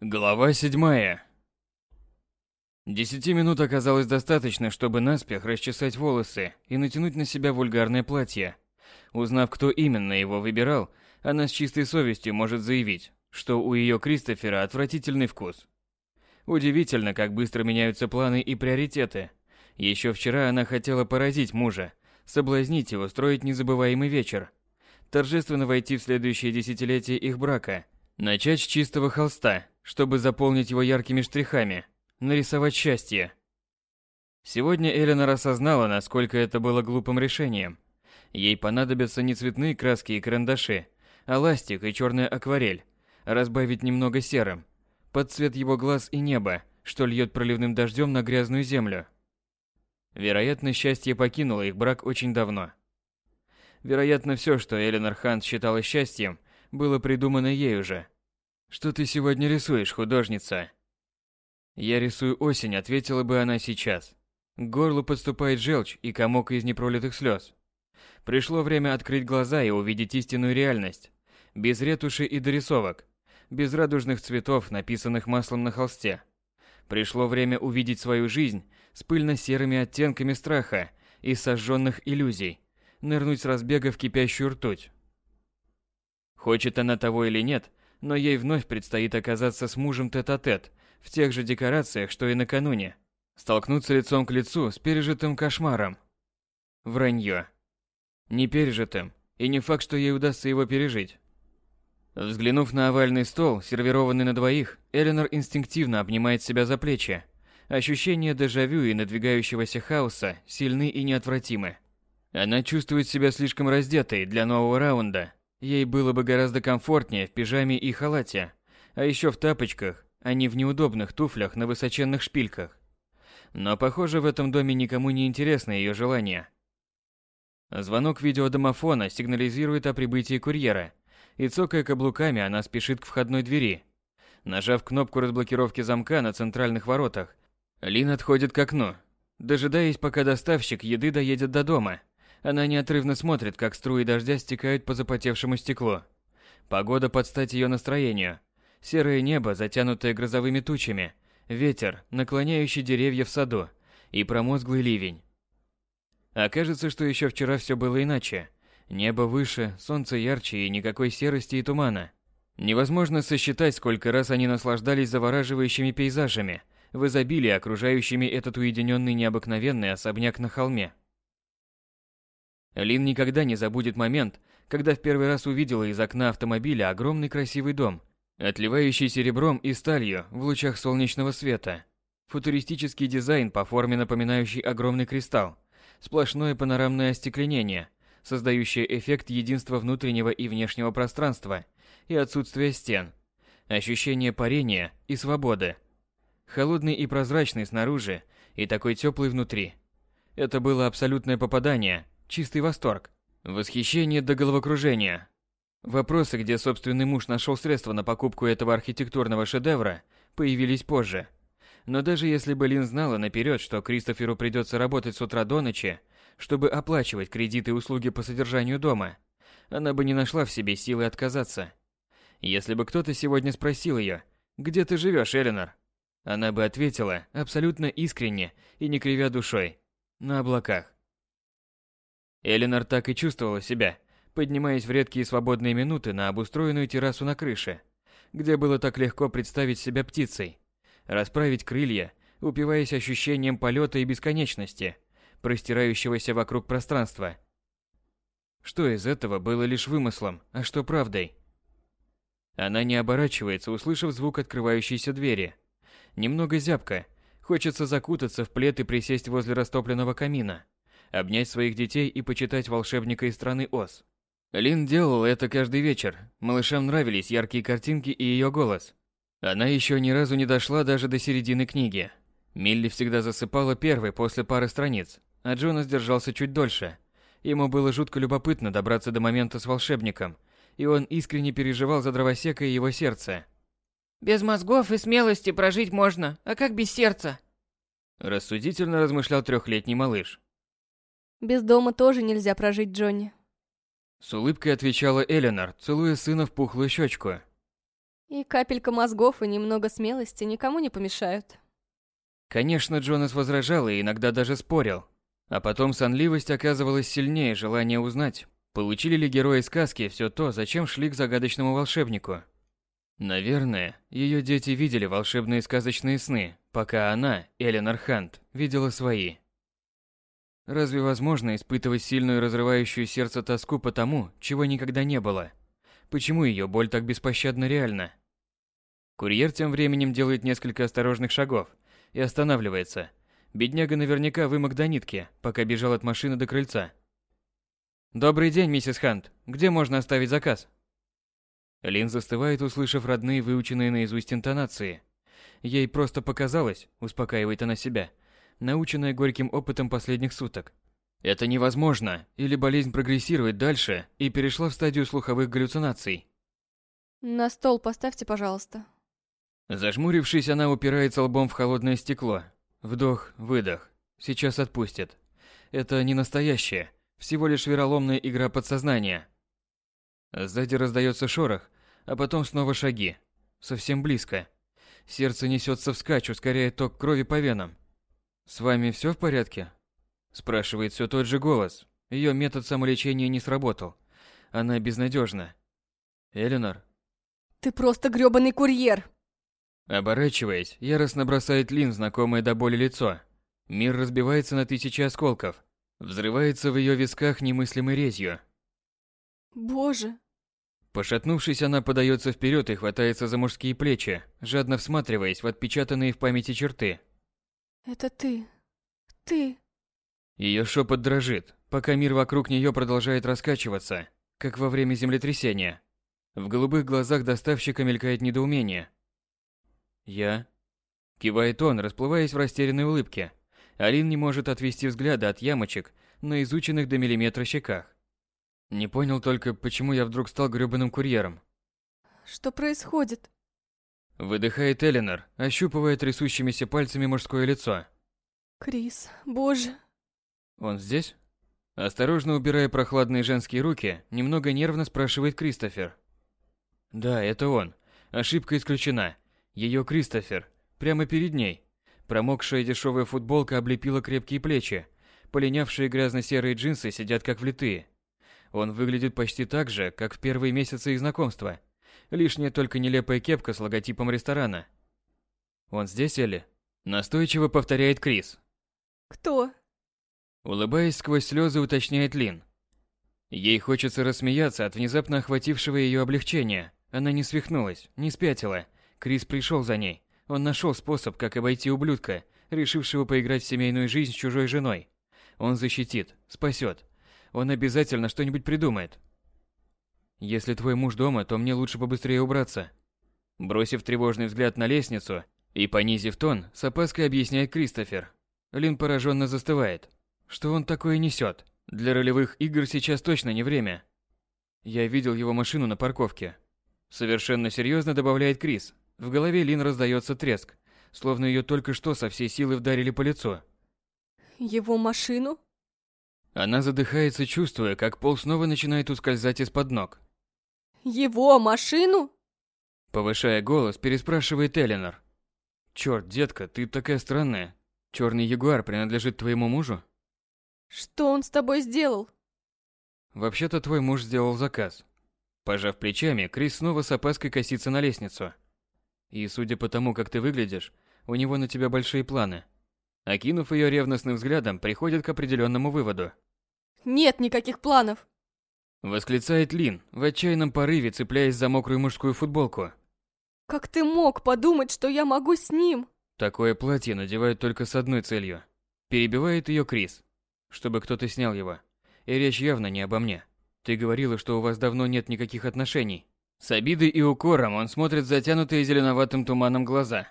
Глава седьмая. Десяти минут оказалось достаточно, чтобы наспех расчесать волосы и натянуть на себя вульгарное платье. Узнав, кто именно его выбирал, она с чистой совестью может заявить, что у ее Кристофера отвратительный вкус. Удивительно, как быстро меняются планы и приоритеты. Еще вчера она хотела поразить мужа, соблазнить и устроить незабываемый вечер. Торжественно войти в следующее десятилетие их брака, начать с чистого холста – чтобы заполнить его яркими штрихами, нарисовать счастье. Сегодня Эленор осознала, насколько это было глупым решением. Ей понадобятся не цветные краски и карандаши, а ластик и черная акварель, разбавить немного серым, под цвет его глаз и неба, что льет проливным дождем на грязную землю. Вероятно, счастье покинуло их брак очень давно. Вероятно, все, что Эленор Хант считала счастьем, было придумано ей уже – что ты сегодня рисуешь, художница? Я рисую осень, ответила бы она сейчас. К горлу подступает желчь и комок из непролитых слез. Пришло время открыть глаза и увидеть истинную реальность. Без ретуши и дорисовок. Без радужных цветов, написанных маслом на холсте. Пришло время увидеть свою жизнь с пыльно-серыми оттенками страха и сожженных иллюзий. Нырнуть с разбега в кипящую ртуть. Хочет она того или нет, но ей вновь предстоит оказаться с мужем тет-а-тет, в тех же декорациях, что и накануне. Столкнуться лицом к лицу с пережитым кошмаром. Вранье. Не пережитым, и не факт, что ей удастся его пережить. Взглянув на овальный стол, сервированный на двоих, Эленор инстинктивно обнимает себя за плечи. Ощущения дежавю и надвигающегося хаоса сильны и неотвратимы. Она чувствует себя слишком раздетой для нового раунда, Ей было бы гораздо комфортнее в пижаме и халате, а еще в тапочках, а не в неудобных туфлях на высоченных шпильках. Но, похоже, в этом доме никому не интересно ее желание. Звонок видеодомофона сигнализирует о прибытии курьера, и цокая каблуками, она спешит к входной двери. Нажав кнопку разблокировки замка на центральных воротах, Лин отходит к окну, дожидаясь, пока доставщик еды доедет до дома – она неотрывно смотрит, как струи дождя стекают по запотевшему стеклу. Погода под стать ее настроению. Серое небо, затянутое грозовыми тучами, ветер, наклоняющий деревья в саду, и промозглый ливень. Окажется, что еще вчера все было иначе. Небо выше, солнце ярче и никакой серости и тумана. Невозможно сосчитать, сколько раз они наслаждались завораживающими пейзажами, в изобилии окружающими этот уединенный необыкновенный особняк на холме. Лин никогда не забудет момент, когда в первый раз увидела из окна автомобиля огромный красивый дом, отливающий серебром и сталью в лучах солнечного света. Футуристический дизайн по форме напоминающий огромный кристалл, сплошное панорамное остекленение, создающее эффект единства внутреннего и внешнего пространства и отсутствия стен, ощущение парения и свободы. Холодный и прозрачный снаружи и такой теплый внутри. Это было абсолютное попадание – Чистый восторг. Восхищение до головокружения. Вопросы, где собственный муж нашел средства на покупку этого архитектурного шедевра, появились позже. Но даже если бы Лин знала наперед, что Кристоферу придется работать с утра до ночи, чтобы оплачивать кредиты и услуги по содержанию дома, она бы не нашла в себе силы отказаться. Если бы кто-то сегодня спросил ее, «Где ты живешь, Эленор?» Она бы ответила, абсолютно искренне и не кривя душой, «На облаках». Эленор так и чувствовала себя, поднимаясь в редкие свободные минуты на обустроенную террасу на крыше, где было так легко представить себя птицей, расправить крылья, упиваясь ощущением полета и бесконечности, простирающегося вокруг пространства. Что из этого было лишь вымыслом, а что правдой? Она не оборачивается, услышав звук открывающейся двери. Немного зябко, хочется закутаться в плед и присесть возле растопленного камина обнять своих детей и почитать волшебника из страны Оз. Лин делала это каждый вечер. Малышам нравились яркие картинки и ее голос. Она еще ни разу не дошла даже до середины книги. Милли всегда засыпала первой после пары страниц, а Джонас держался чуть дольше. Ему было жутко любопытно добраться до момента с волшебником, и он искренне переживал за дровосека и его сердце. «Без мозгов и смелости прожить можно, а как без сердца?» Рассудительно размышлял трехлетний малыш. Без дома тоже нельзя прожить, Джонни. С улыбкой отвечала Эленор, целуя сына в пухлую щечку. И капелька мозгов и немного смелости никому не помешают. Конечно, Джонас возражал и иногда даже спорил. А потом сонливость оказывалась сильнее желания узнать, получили ли герои сказки все то, зачем шли к загадочному волшебнику. Наверное, ее дети видели волшебные сказочные сны, пока она, Эленор Хант, видела свои. Разве возможно испытывать сильную разрывающую сердце тоску по тому, чего никогда не было? Почему ее боль так беспощадно реальна? Курьер тем временем делает несколько осторожных шагов и останавливается. Бедняга наверняка вымок до нитки, пока бежал от машины до крыльца. «Добрый день, миссис Хант. Где можно оставить заказ?» Лин застывает, услышав родные выученные наизусть интонации. Ей просто показалось, успокаивает она себя, наученная горьким опытом последних суток. Это невозможно, или болезнь прогрессирует дальше и перешла в стадию слуховых галлюцинаций. На стол поставьте, пожалуйста. Зажмурившись, она упирается лбом в холодное стекло. Вдох, выдох. Сейчас отпустит. Это не настоящее, всего лишь вероломная игра подсознания. Сзади раздается шорох, а потом снова шаги. Совсем близко. Сердце несется вскачь, ускоряет ток крови по венам. «С вами все в порядке?» Спрашивает все тот же голос. Ее метод самолечения не сработал. Она безнадежна. «Эленор?» Ты просто грёбаный курьер! Оборачиваясь, яростно бросает Лин знакомое до боли лицо. Мир разбивается на тысячи осколков. Взрывается в ее висках немыслимой резью. Боже, Пошатнувшись, она подается вперед и хватается за мужские плечи, жадно всматриваясь в отпечатанные в памяти черты. Это ты. Ты. Ее шепот дрожит, пока мир вокруг нее продолжает раскачиваться, как во время землетрясения. В голубых глазах доставщика мелькает недоумение. «Я?» Кивает он, расплываясь в растерянной улыбке. Алин не может отвести взгляда от ямочек на изученных до миллиметра щеках. Не понял только, почему я вдруг стал грёбаным курьером. Что происходит? Выдыхает Эленор, ощупывая трясущимися пальцами мужское лицо. Крис, боже. Он здесь? Осторожно убирая прохладные женские руки, немного нервно спрашивает Кристофер. Да, это он. Ошибка исключена. Ее Кристофер. Прямо перед ней. Промокшая дешевая футболка облепила крепкие плечи. Полинявшие грязно-серые джинсы сидят как влитые. Он выглядит почти так же, как в первые месяцы их знакомства. Лишняя только нелепая кепка с логотипом ресторана. Он здесь, Элли? Настойчиво повторяет Крис. Кто? Улыбаясь сквозь слезы, уточняет Лин. Ей хочется рассмеяться от внезапно охватившего ее облегчения. Она не свихнулась, не спятила. Крис пришел за ней. Он нашел способ, как обойти ублюдка, решившего поиграть в семейную жизнь с чужой женой. Он защитит, спасет. Он обязательно что-нибудь придумает. Если твой муж дома, то мне лучше побыстрее убраться. Бросив тревожный взгляд на лестницу и понизив тон, с опаской объясняет Кристофер. Лин пораженно застывает. Что он такое несет? Для ролевых игр сейчас точно не время. Я видел его машину на парковке. Совершенно серьезно добавляет Крис. В голове Лин раздается треск, словно ее только что со всей силы вдарили по лицу. Его машину? Она задыхается, чувствуя, как пол снова начинает ускользать из-под ног. Его машину? Повышая голос, переспрашивает Эленор. Черт, детка, ты такая странная. Черный ягуар принадлежит твоему мужу? Что он с тобой сделал? Вообще-то твой муж сделал заказ. Пожав плечами, Крис снова с опаской косится на лестницу. И судя по тому, как ты выглядишь, у него на тебя большие планы. Окинув ее ревностным взглядом, приходит к определенному выводу. Нет никаких планов. Восклицает Лин, в отчаянном порыве цепляясь за мокрую мужскую футболку. Как ты мог подумать, что я могу с ним? Такое платье надевают только с одной целью. Перебивает ее Крис, чтобы кто-то снял его. И речь явно не обо мне. Ты говорила, что у вас давно нет никаких отношений. С обидой и укором он смотрит затянутые зеленоватым туманом глаза.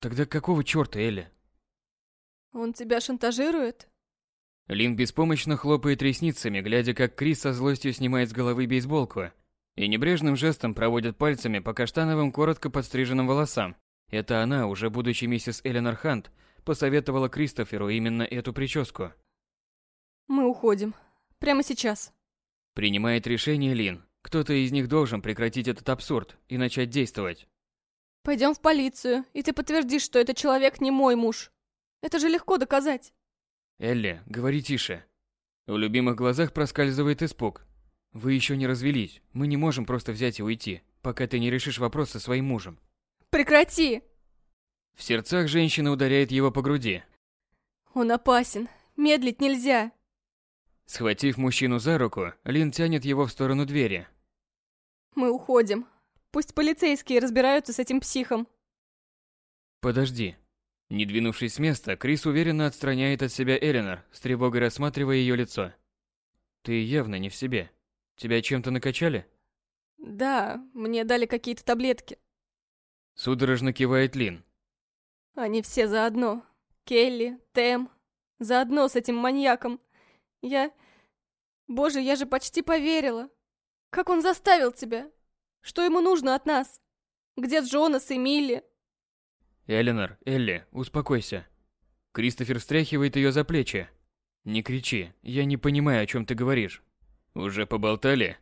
Тогда какого чёрта, Элли? Он тебя шантажирует? Лин беспомощно хлопает ресницами, глядя, как Крис со злостью снимает с головы бейсболку и небрежным жестом проводит пальцами по каштановым коротко подстриженным волосам. Это она, уже будучи миссис Эленор Хант, посоветовала Кристоферу именно эту прическу. Мы уходим. Прямо сейчас. Принимает решение Лин. Кто-то из них должен прекратить этот абсурд и начать действовать. Пойдем в полицию, и ты подтвердишь, что этот человек не мой муж. Это же легко доказать. Элли, говори тише. В любимых глазах проскальзывает испуг. Вы еще не развелись. Мы не можем просто взять и уйти, пока ты не решишь вопрос со своим мужем. Прекрати! В сердцах женщина ударяет его по груди. Он опасен. Медлить нельзя. Схватив мужчину за руку, Лин тянет его в сторону двери. Мы уходим. Пусть полицейские разбираются с этим психом. Подожди. Не двинувшись с места, Крис уверенно отстраняет от себя Эленор, с тревогой рассматривая ее лицо. Ты явно не в себе. Тебя чем-то накачали? Да, мне дали какие-то таблетки. Судорожно кивает Лин. Они все заодно. Келли, Тэм. Заодно с этим маньяком. Я... Боже, я же почти поверила. Как он заставил тебя? Что ему нужно от нас? Где Джонас и Милли? Эленор, Элли, успокойся. Кристофер встряхивает ее за плечи. Не кричи, я не понимаю, о чем ты говоришь. Уже поболтали?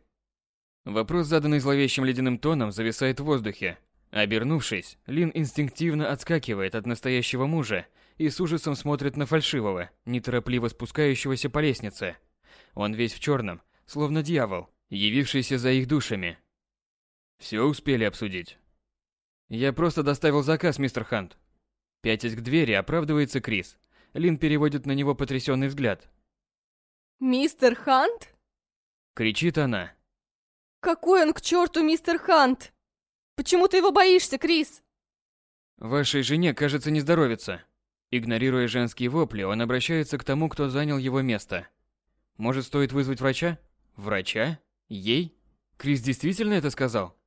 Вопрос, заданный зловещим ледяным тоном, зависает в воздухе. Обернувшись, Лин инстинктивно отскакивает от настоящего мужа и с ужасом смотрит на фальшивого, неторопливо спускающегося по лестнице. Он весь в черном, словно дьявол, явившийся за их душами. Все успели обсудить. Я просто доставил заказ, мистер Хант. Пятясь к двери, оправдывается Крис. Лин переводит на него потрясенный взгляд. «Мистер Хант?» Кричит она. «Какой он к черту мистер Хант? Почему ты его боишься, Крис?» Вашей жене, кажется, не здоровится. Игнорируя женские вопли, он обращается к тому, кто занял его место. Может, стоит вызвать врача? Врача? Ей? Крис действительно это сказал?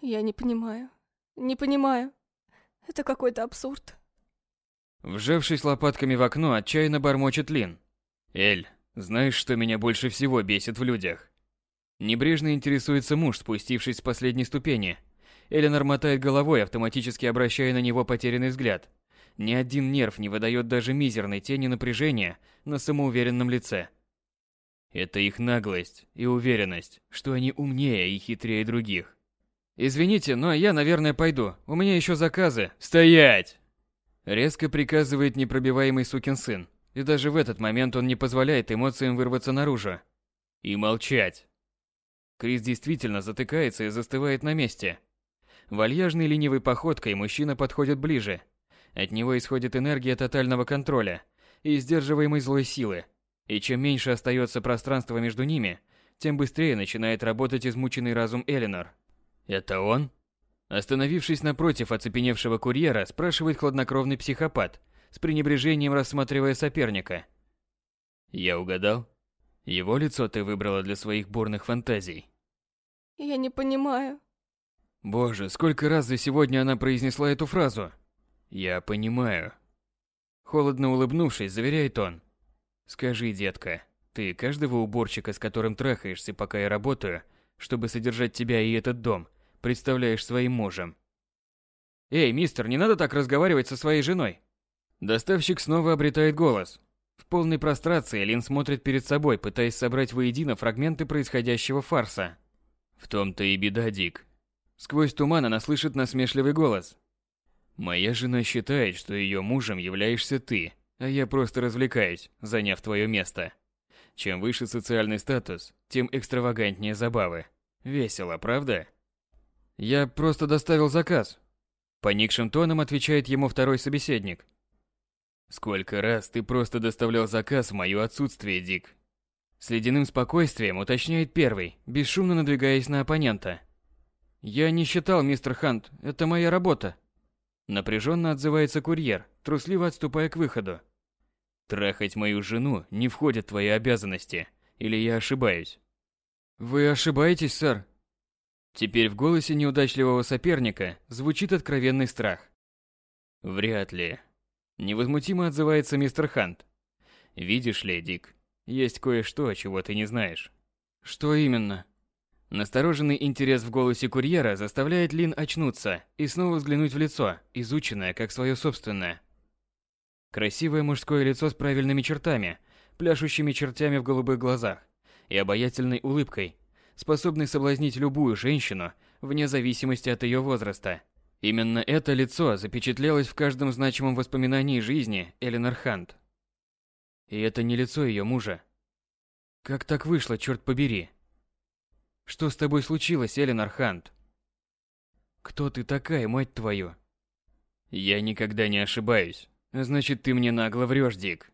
Я не понимаю. Не понимаю. Это какой-то абсурд. Вжавшись лопатками в окно, отчаянно бормочет Лин. «Эль, знаешь, что меня больше всего бесит в людях?» Небрежно интересуется муж, спустившись с последней ступени. Эленор мотает головой, автоматически обращая на него потерянный взгляд. Ни один нерв не выдает даже мизерной тени напряжения на самоуверенном лице. Это их наглость и уверенность, что они умнее и хитрее других. «Извините, но я, наверное, пойду. У меня еще заказы». «Стоять!» Резко приказывает непробиваемый сукин сын. И даже в этот момент он не позволяет эмоциям вырваться наружу. И молчать. Крис действительно затыкается и застывает на месте. Вальяжной ленивой походкой мужчина подходит ближе. От него исходит энергия тотального контроля и сдерживаемой злой силы. И чем меньше остается пространства между ними, тем быстрее начинает работать измученный разум Эленор. «Это он?» Остановившись напротив оцепеневшего курьера, спрашивает хладнокровный психопат, с пренебрежением рассматривая соперника. «Я угадал? Его лицо ты выбрала для своих бурных фантазий». Я не понимаю. Боже, сколько раз за сегодня она произнесла эту фразу. «Я понимаю». Холодно улыбнувшись, заверяет он. «Скажи, детка, ты каждого уборщика, с которым трахаешься, пока я работаю, чтобы содержать тебя и этот дом, представляешь своим мужем?» «Эй, мистер, не надо так разговаривать со своей женой!» Доставщик снова обретает голос. В полной прострации Лин смотрит перед собой, пытаясь собрать воедино фрагменты происходящего фарса. В том-то и беда, Дик. Сквозь туман она слышит насмешливый голос. «Моя жена считает, что ее мужем являешься ты, а я просто развлекаюсь, заняв твое место. Чем выше социальный статус, тем экстравагантнее забавы. Весело, правда?» «Я просто доставил заказ», — поникшим тоном отвечает ему второй собеседник. «Сколько раз ты просто доставлял заказ в моё отсутствие, Дик?» С ледяным спокойствием уточняет первый, бесшумно надвигаясь на оппонента. «Я не считал, мистер Хант, это моя работа». Напряженно отзывается курьер, трусливо отступая к выходу. «Трахать мою жену не входит в твои обязанности, или я ошибаюсь?» «Вы ошибаетесь, сэр», Теперь в голосе неудачливого соперника звучит откровенный страх. Вряд ли. Невозмутимо отзывается мистер Хант. Видишь ли, Дик, есть кое-что, чего ты не знаешь. Что именно? Настороженный интерес в голосе курьера заставляет Лин очнуться и снова взглянуть в лицо, изученное как свое собственное. Красивое мужское лицо с правильными чертами, пляшущими чертями в голубых глазах и обаятельной улыбкой, способный соблазнить любую женщину, вне зависимости от ее возраста. Именно это лицо запечатлелось в каждом значимом воспоминании жизни Эленор Хант. И это не лицо ее мужа. Как так вышло, черт побери? Что с тобой случилось, Эленор Хант? Кто ты такая, мать твою? Я никогда не ошибаюсь. Значит, ты мне нагло врешь, Дик.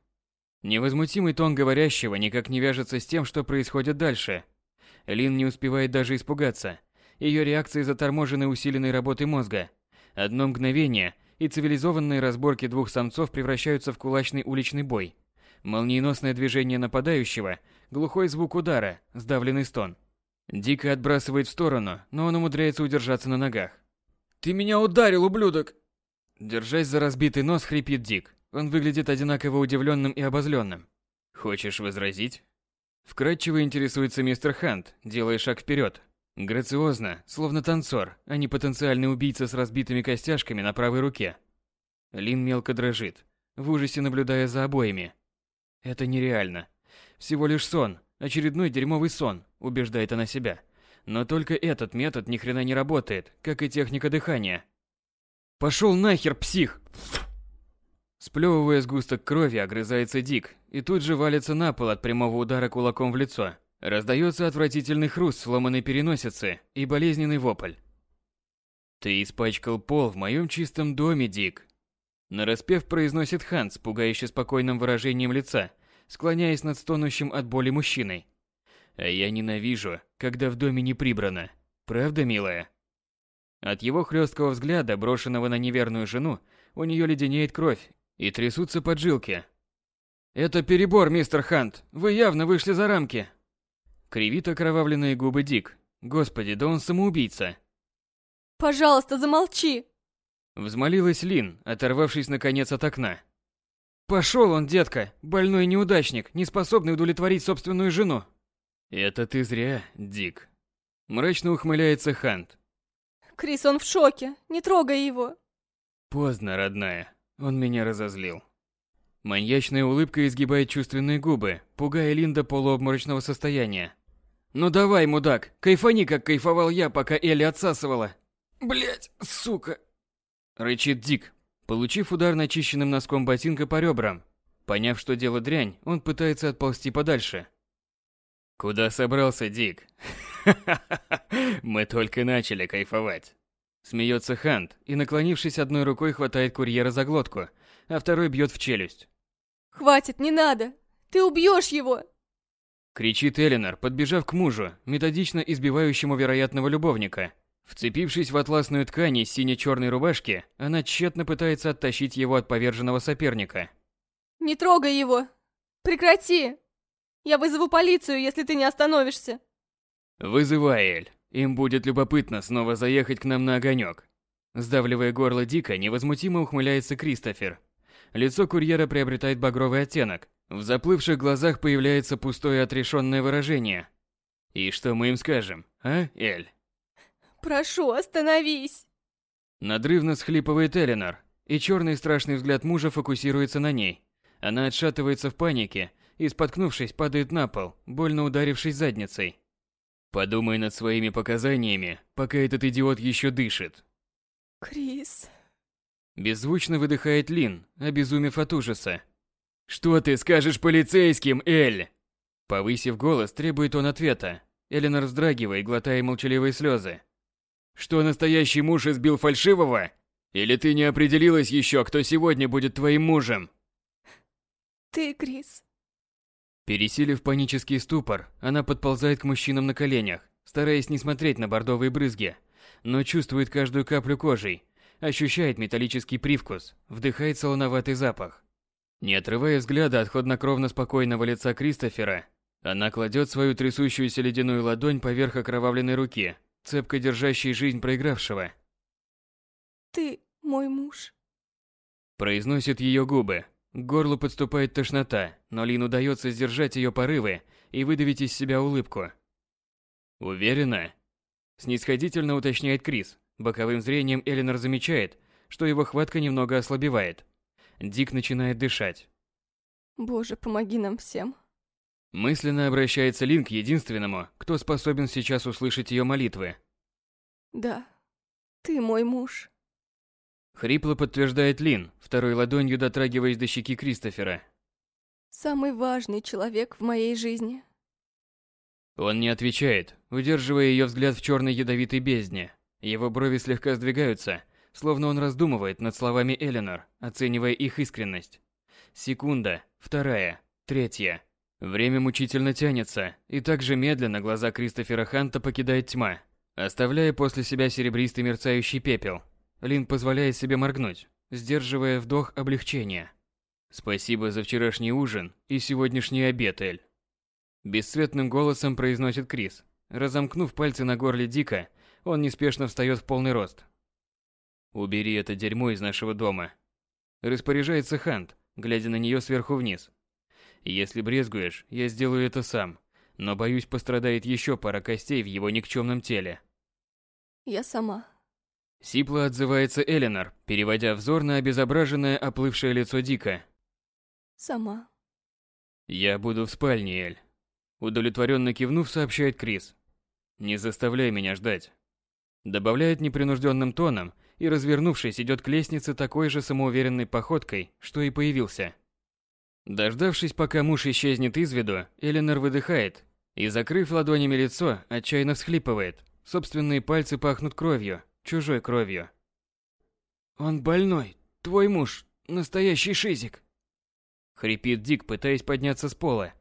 Невозмутимый тон говорящего никак не вяжется с тем, что происходит дальше. Лин не успевает даже испугаться. Ее реакции заторможены усиленной работой мозга. Одно мгновение, и цивилизованные разборки двух самцов превращаются в кулачный уличный бой. Молниеносное движение нападающего, глухой звук удара, сдавленный стон. Дико отбрасывает в сторону, но он умудряется удержаться на ногах. «Ты меня ударил, ублюдок!» Держась за разбитый нос, хрипит Дик. Он выглядит одинаково удивленным и обозленным. «Хочешь возразить?» Вкратчиво интересуется мистер Хант, делая шаг вперед. Грациозно, словно танцор, а не потенциальный убийца с разбитыми костяшками на правой руке. Лин мелко дрожит, в ужасе наблюдая за обоими. Это нереально. Всего лишь сон, очередной дерьмовый сон, убеждает она себя. Но только этот метод ни хрена не работает, как и техника дыхания. Пошел нахер, псих! Сплевывая сгусток крови, огрызается Дик и тут же валится на пол от прямого удара кулаком в лицо. Раздается отвратительный хруст сломанной переносицы и болезненный вопль. «Ты испачкал пол в моем чистом доме, Дик!» Нараспев произносит Ханс пугающе спокойным выражением лица, склоняясь над стонущим от боли мужчиной. «А я ненавижу, когда в доме не прибрано. Правда, милая?» От его хлесткого взгляда, брошенного на неверную жену, у нее леденеет кровь и трясутся поджилки. «Это перебор, мистер Хант. Вы явно вышли за рамки». Кривит окровавленные губы Дик. Господи, да он самоубийца. Пожалуйста, замолчи. Взмолилась Лин, оторвавшись наконец от окна. Пошел он, детка, больной неудачник, не способный удовлетворить собственную жену. Это ты зря, Дик. Мрачно ухмыляется Хант. Крис, он в шоке. Не трогай его. Поздно, родная. Он меня разозлил. Маньячная улыбка изгибает чувственные губы, пугая Лин до полуобморочного состояния. «Ну давай, мудак, кайфани, как кайфовал я, пока Элли отсасывала!» Блять, сука!» Рычит Дик, получив удар начищенным носком ботинка по ребрам. Поняв, что дело дрянь, он пытается отползти подальше. «Куда собрался, Дик?» Мы только начали кайфовать. Смеется Хант и, наклонившись одной рукой, хватает курьера за глотку, а второй бьет в челюсть. Хватит, не надо. Ты убьешь его. Кричит Эленор, подбежав к мужу, методично избивающему вероятного любовника. Вцепившись в атласную ткань из сине-черной рубашки, она тщетно пытается оттащить его от поверженного соперника. Не трогай его. Прекрати. Я вызову полицию, если ты не остановишься. Вызывай, Эль. Им будет любопытно снова заехать к нам на огонек. Сдавливая горло Дика, невозмутимо ухмыляется Кристофер. Лицо курьера приобретает багровый оттенок. В заплывших глазах появляется пустое отрешенное выражение. И что мы им скажем, а, Эль? Прошу, остановись. Надрывно схлипывает Эленор, и черный страшный взгляд мужа фокусируется на ней. Она отшатывается в панике и, споткнувшись, падает на пол, больно ударившись задницей. Подумай над своими показаниями, пока этот идиот еще дышит. Крис. Беззвучно выдыхает Лин, обезумев от ужаса. «Что ты скажешь полицейским, Эль?» Повысив голос, требует он ответа. Эленор вздрагивая, глотая молчаливые слезы. «Что настоящий муж избил фальшивого? Или ты не определилась еще, кто сегодня будет твоим мужем?» «Ты, Крис». Пересилив панический ступор, она подползает к мужчинам на коленях, стараясь не смотреть на бордовые брызги, но чувствует каждую каплю кожей, ощущает металлический привкус, вдыхает солоноватый запах. Не отрывая взгляда от хладнокровно спокойного лица Кристофера, она кладет свою трясущуюся ледяную ладонь поверх окровавленной руки, цепко держащей жизнь проигравшего. «Ты мой муж», — произносит ее губы. К горлу подступает тошнота, но Лин удается сдержать ее порывы и выдавить из себя улыбку. «Уверена?» — снисходительно уточняет Крис, Боковым зрением Эленор замечает, что его хватка немного ослабевает. Дик начинает дышать. Боже, помоги нам всем. Мысленно обращается Лин к единственному, кто способен сейчас услышать ее молитвы. Да, ты мой муж. Хрипло подтверждает Лин, второй ладонью дотрагиваясь до щеки Кристофера. Самый важный человек в моей жизни. Он не отвечает, удерживая ее взгляд в черной ядовитой бездне. Его брови слегка сдвигаются, словно он раздумывает над словами Эленор, оценивая их искренность. Секунда, вторая, третья. Время мучительно тянется, и так же медленно глаза Кристофера Ханта покидает тьма, оставляя после себя серебристый мерцающий пепел. Лин позволяет себе моргнуть, сдерживая вдох облегчения. Спасибо за вчерашний ужин и сегодняшний обед, Эль. Бесцветным голосом произносит Крис. Разомкнув пальцы на горле Дика, он неспешно встает в полный рост. «Убери это дерьмо из нашего дома», – распоряжается Хант, глядя на нее сверху вниз. «Если брезгуешь, я сделаю это сам, но, боюсь, пострадает еще пара костей в его никчемном теле». Я сама. Сипло отзывается Эленор, переводя взор на обезображенное оплывшее лицо Дика. Сама. «Я буду в спальне, Эль». Удовлетворенно кивнув, сообщает Крис. «Не заставляй меня ждать». Добавляет непринужденным тоном и, развернувшись, идет к лестнице такой же самоуверенной походкой, что и появился. Дождавшись, пока муж исчезнет из виду, Эленор выдыхает и, закрыв ладонями лицо, отчаянно всхлипывает. Собственные пальцы пахнут кровью, чужой кровью. Он больной. Твой муж настоящий шизик. Хрипит Дик, пытаясь подняться с пола.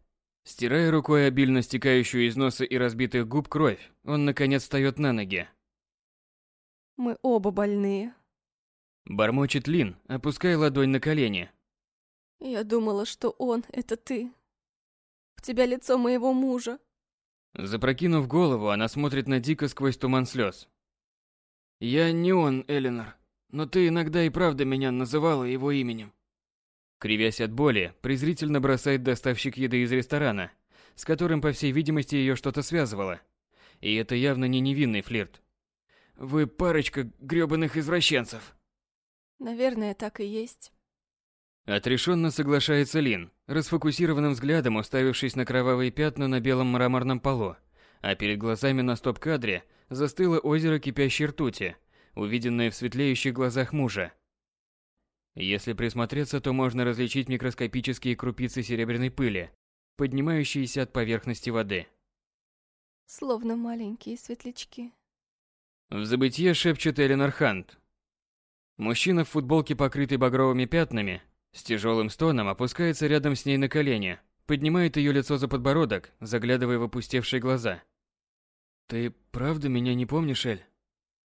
Стирая рукой обильно стекающую из носа и разбитых губ кровь, он наконец встает на ноги. Мы оба больные. Бормочет Лин, опуская ладонь на колени. Я думала, что он — это ты. У тебя лицо моего мужа. Запрокинув голову, она смотрит на Дика сквозь туман слез. Я не он, Эленор. Но ты иногда и правда меня называла его именем. Кривясь от боли, презрительно бросает доставщик еды из ресторана, с которым, по всей видимости, ее что-то связывало. И это явно не невинный флирт. Вы парочка грёбаных извращенцев. Наверное, так и есть. Отрешенно соглашается Лин, расфокусированным взглядом уставившись на кровавые пятна на белом мраморном полу, а перед глазами на стоп-кадре застыло озеро кипящей ртути, увиденное в светлеющих глазах мужа. Если присмотреться, то можно различить микроскопические крупицы серебряной пыли, поднимающиеся от поверхности воды. Словно маленькие светлячки. В забытье шепчет Эленор Хант. Мужчина в футболке, покрытой багровыми пятнами, с тяжелым стоном опускается рядом с ней на колени, поднимает ее лицо за подбородок, заглядывая в опустевшие глаза. Ты правда меня не помнишь, Эль?